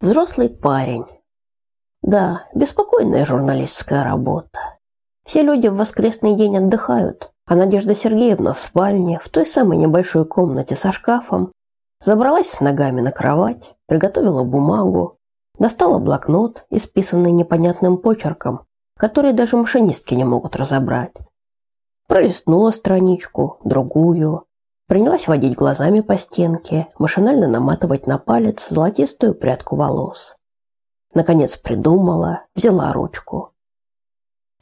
Взрослый парень. Да, беспокойная журналистская работа. Все люди в воскресный день отдыхают, а Надежда Сергеевна в спальне, в той самой небольшой комнате со шкафом, забралась с ногами на кровать, приготовила бумагу, достала блокнот, исписанный непонятным почерком, который даже машинистки не могут разобрать. Пролистнула страничку, другую, Принялась водить глазами по стенке, машинально наматывать на палец золотистую прядку волос. Наконец придумала, взяла ручку.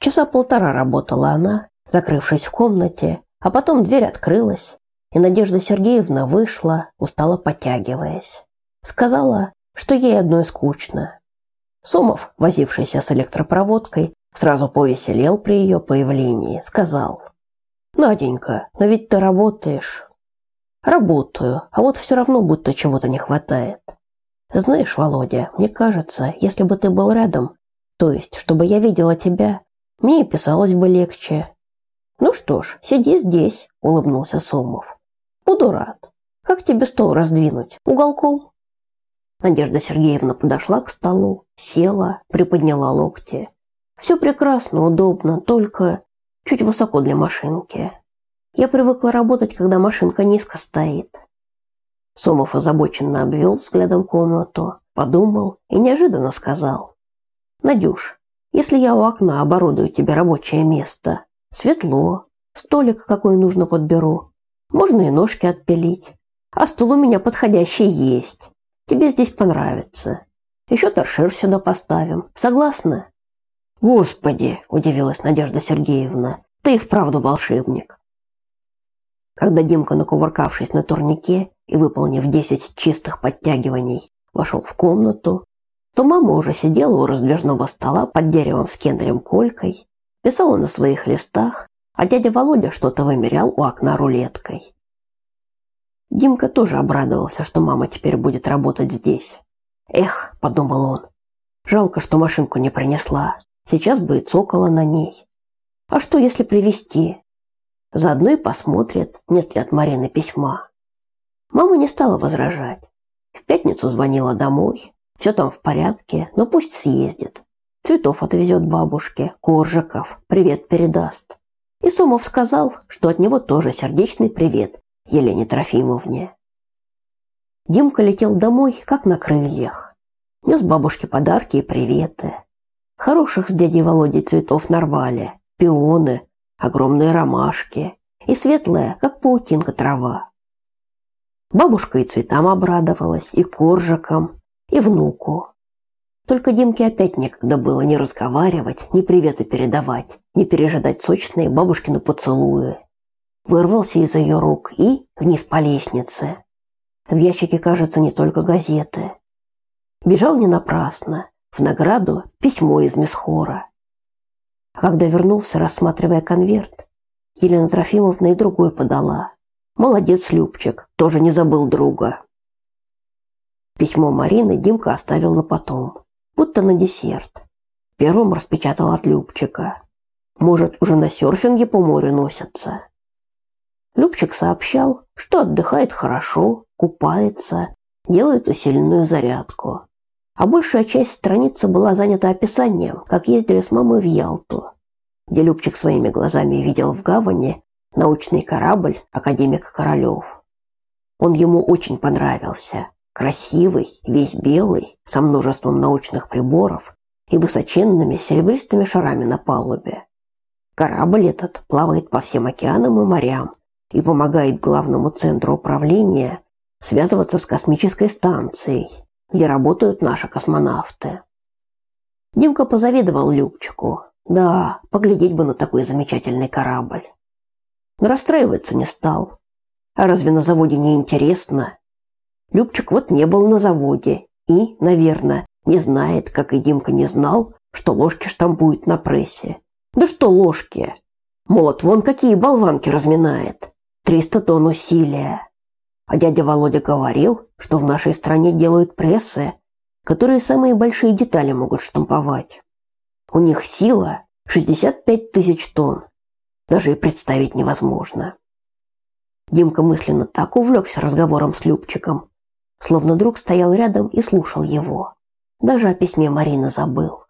Часа полтора работала она, закрывшись в комнате, а потом дверь открылась, и Надежда Сергеевна вышла, устало подтягиваясь. Сказала, что ей одной скучно. Сомов, возившийся с электропроводкой, сразу повеселел при ее появлении, сказал: "Наденька, но ведь ты работаешь, Работаю, а вот все равно будто чего-то не хватает. Знаешь, Володя, мне кажется, если бы ты был рядом, то есть, чтобы я видела тебя, мне и писалось бы легче. Ну что ж, сиди здесь, улыбнулся Сомов. Буду рад. Как тебе стол раздвинуть? Уголком? Надежда Сергеевна подошла к столу, села, приподняла локти. Все прекрасно, удобно, только чуть высоко для машинки. Я привыкла работать, когда машинка низко стоит. Сомов озабоченно обвел взглядом комнату, подумал и неожиданно сказал: "Надюш, если я у окна оборудую тебе рабочее место, светло, столик какой нужно подберу, можно и ножки отпилить. А стул у меня подходящий есть. Тебе здесь понравится. Еще торшер сюда поставим. Согласна?" "Господи", удивилась Надежда Сергеевна. "Ты и вправду волшебник". Когда Димка, накувыркавшись на турнике и выполнив 10 чистых подтягиваний, вошел в комнату, то мама уже сидела у раздвижного стола под деревом с кеннерем-колькой, писала на своих листах, а дядя Володя что-то вымерял у окна рулеткой. Димка тоже обрадовался, что мама теперь будет работать здесь. «Эх», — подумал он, — «жалко, что машинку не принесла. Сейчас бы и цокала на ней. А что, если привезти? Заодно и посмотрит, нет ли от Марины письма. Мама не стала возражать. В пятницу звонила домой. Все там в порядке, но пусть съездит. Цветов отвезет бабушке, коржиков, привет передаст. И Сомов сказал, что от него тоже сердечный привет Елене Трофимовне. Димка летел домой, как на крыльях. Нес бабушке подарки и приветы. Хороших с дядей Володей цветов нарвали, пионы, огромные ромашки и светлая, как паутинка трава. Бабушка и цветам обрадовалась, и коржикам, и внуку. Только Димке опять некогда было не разговаривать, ни приветы передавать, ни пережидать сочные бабушкины поцелуи. Вырвался из ее рук и вниз по лестнице. В ящике, кажется, не только газеты. Бежал не напрасно. В награду письмо из Месхора. А когда вернулся, рассматривая конверт, Елена Трофимовна и другой подала. Молодец, Любчик, тоже не забыл друга. Письмо Марины Димка оставил на потом, будто на десерт. Первым распечатал от Любчика. Может, уже на серфинге по морю носятся. Любчик сообщал, что отдыхает хорошо, купается, делает усиленную зарядку а большая часть страницы была занята описанием, как ездили с мамой в Ялту, где Любчик своими глазами видел в гавани научный корабль академик Королёв. Он ему очень понравился. Красивый, весь белый, со множеством научных приборов и высоченными серебристыми шарами на палубе. Корабль этот плавает по всем океанам и морям и помогает главному центру управления связываться с космической станцией где работают наши космонавты. Димка позавидовал Любчику. Да, поглядеть бы на такой замечательный корабль. Но расстраиваться не стал. А разве на заводе не интересно? Любчик вот не был на заводе и, наверное, не знает, как и Димка не знал, что ложки штампуют на прессе. Да что ложки? Молот вон какие болванки разминает. Триста тонн усилия. А дядя Володя говорил, что в нашей стране делают прессы, которые самые большие детали могут штамповать. У них сила 65 тысяч тонн. Даже и представить невозможно. Димка мысленно так увлекся разговором с Любчиком, словно друг стоял рядом и слушал его. Даже о письме Марины забыл.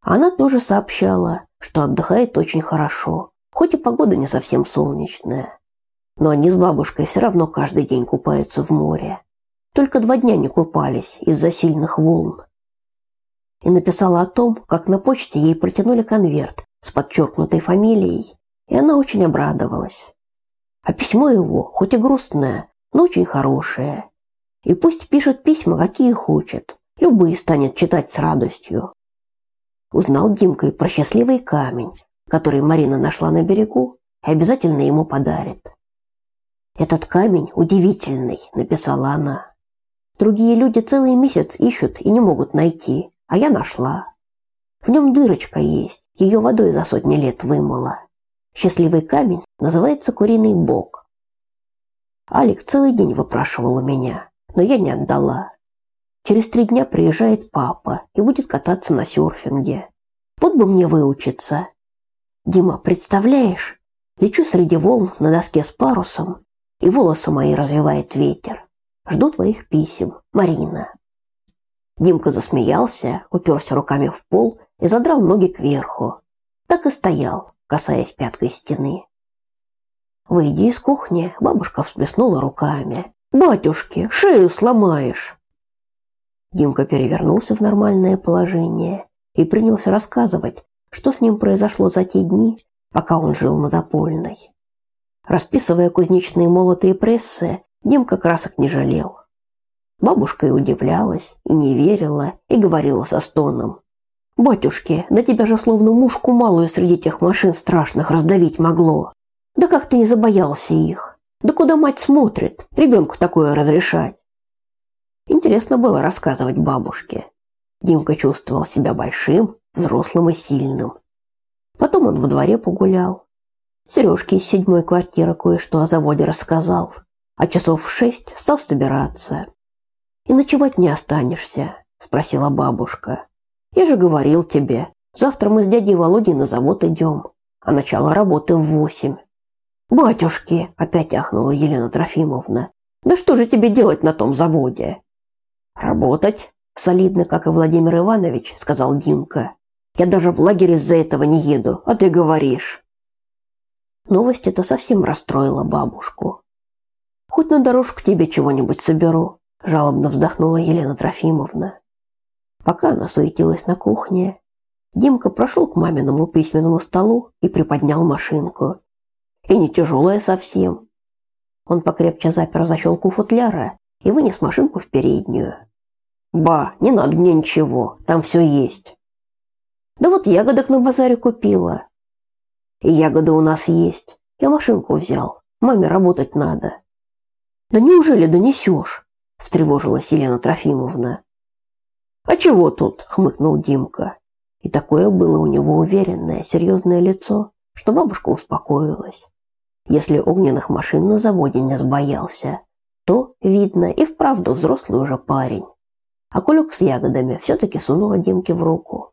Она тоже сообщала, что отдыхает очень хорошо, хоть и погода не совсем солнечная. Но они с бабушкой все равно каждый день купаются в море. Только два дня не купались из-за сильных волн. И написала о том, как на почте ей протянули конверт с подчеркнутой фамилией, и она очень обрадовалась. А письмо его, хоть и грустное, но очень хорошее. И пусть пишет письма, какие хочет, любые станет читать с радостью. Узнал Димка и про счастливый камень, который Марина нашла на берегу и обязательно ему подарит. Этот камень удивительный, написала она. Другие люди целый месяц ищут и не могут найти, а я нашла. В нем дырочка есть, ее водой за сотни лет вымыла. Счастливый камень называется куриный бок. Алик целый день выпрашивал у меня, но я не отдала. Через три дня приезжает папа и будет кататься на серфинге. Вот бы мне выучиться. Дима, представляешь? Лечу среди волн на доске с парусом, и волосы мои развивает ветер. Жду твоих писем, Марина. Димка засмеялся, уперся руками в пол и задрал ноги кверху. Так и стоял, касаясь пяткой стены. Выйдя из кухни, бабушка всплеснула руками. «Батюшки, шею сломаешь!» Димка перевернулся в нормальное положение и принялся рассказывать, что с ним произошло за те дни, пока он жил на Допольной. Расписывая кузнечные молоты и прессы, Димка красок не жалел. Бабушка и удивлялась, и не верила, и говорила со стоном. «Батюшки, да тебя же словно мушку малую среди тех машин страшных раздавить могло. Да как ты не забоялся их? Да куда мать смотрит, ребенку такое разрешать?» Интересно было рассказывать бабушке. Димка чувствовал себя большим, взрослым и сильным. Потом он во дворе погулял. Сережке из седьмой квартиры кое-что о заводе рассказал а часов в шесть стал собираться. «И ночевать не останешься?» – спросила бабушка. «Я же говорил тебе, завтра мы с дядей Володей на завод идем, а начало работы в восемь». «Батюшки!» – опять ахнула Елена Трофимовна. «Да что же тебе делать на том заводе?» «Работать?» – солидно, как и Владимир Иванович, сказал Димка. «Я даже в лагерь из-за этого не еду, а ты говоришь». Новость эта совсем расстроила бабушку. Хоть на дорожку тебе чего-нибудь соберу, жалобно вздохнула Елена Трофимовна. Пока она суетилась на кухне, Димка прошел к маминому письменному столу и приподнял машинку. И не тяжелая совсем. Он покрепче запер защелку футляра и вынес машинку в переднюю. «Ба, не надо мне ничего, там все есть». «Да вот ягодок на базаре купила». «И ягоды у нас есть. Я машинку взял. Маме работать надо». Да неужели донесешь? встревожилась Елена Трофимовна. А чего тут? хмыкнул Димка. И такое было у него уверенное, серьезное лицо, что бабушка успокоилась. Если огненных машин на заводе не сбоялся, то, видно, и вправду взрослый уже парень. А кулек с ягодами все таки сунула Димке в руку.